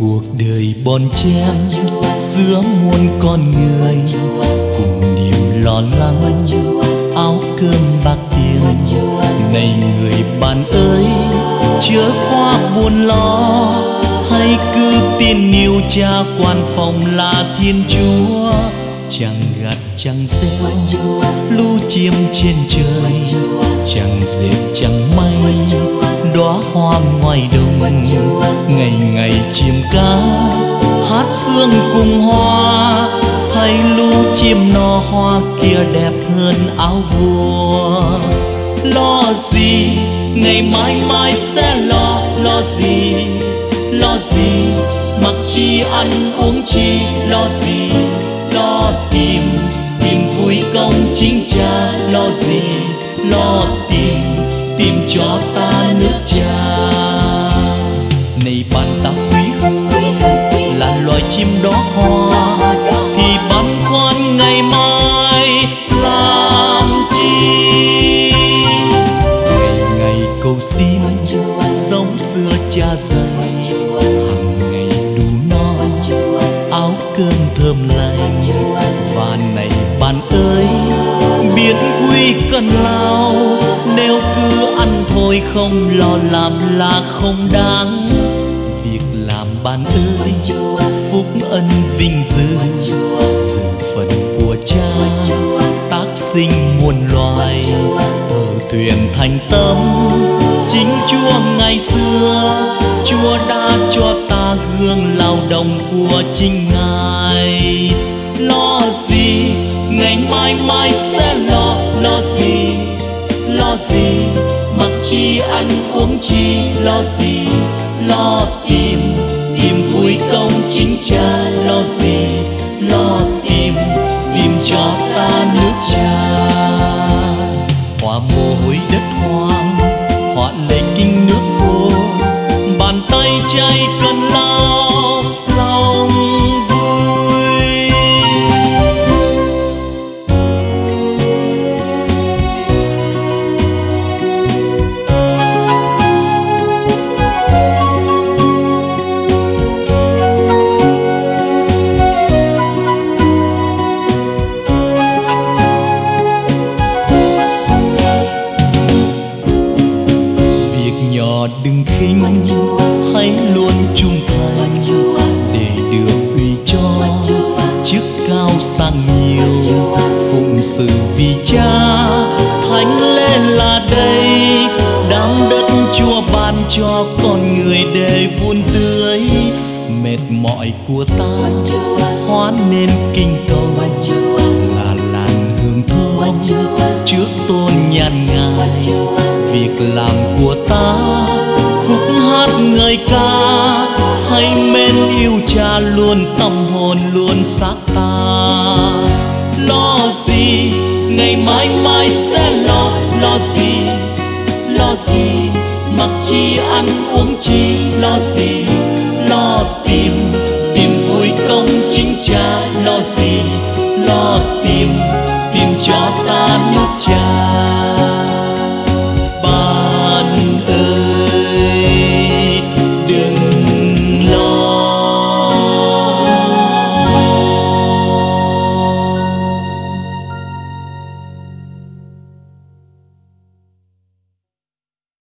cuộc đời bon chen, giữa muôn con người, cùng niềm lo lắng, áo cơm bạc tiền. Này người bạn ơi, chớ quá buồn lo hay cứ tin yêu cha quan phòng là thiên chúa. Chẳng gặt chẳng gieo lũ chim trên trời chẳng dệt chẳng may đóa hoa ngoài đồng. Ngày ngày chim cá hát sương cùng hoa. Hay lũ chim no hoa kia đẹp hơn áo vua. Lo gì ngày mai mai sẽ lo lo gì? Lo gì mặc chi ăn uống chi? Lo gì lo tìm tìm vui công chính cha? Lo gì lo tìm tìm cho ta nước cha này bạn ta quý hơn, là loài chim đó hoa. Thì băn khoăn ngày mai làm chi? Ngày ngày cầu xin, giống xưa cha dạy hàng ngày đủ no, áo cơm thơm lành. Và này bạn ơi, biết quý cần lao nếu cứ thôi không lo làm là không đáng. Việc làm bạn ơi, phúc ân vinh dự. Sự phận của cha, tác sinh muôn loài. Ở thuyền thành tâm, chính chúa ngày xưa. Chúa đã cho ta gương lao động của chính ngài. Lo gì, ngày mai mai sẽ là lo gì? Mặc chi ăn uống chi lo gì? Lo tìm tìm vui công chính trai khinh hãy luôn trung thành để được uy cho chức cao sang nhiều phụng sự vì cha. Thánh lễ là đây đám đất chúa ban cho con người để vun tưới mệt mỏi của ta hóa nên kinh cầu là làn hương thơm trước tôn nhan ngài. Việc làm của ta hát ngợi ca, hay mến yêu cha luôn, tâm hồn luôn xác ta. Lo gì, ngày mai mai sẽ lo lo gì lo gì, mặc chi ăn uống chi, lo gì, lo tìm tìm vui công chính cha, lo gì, lo tìm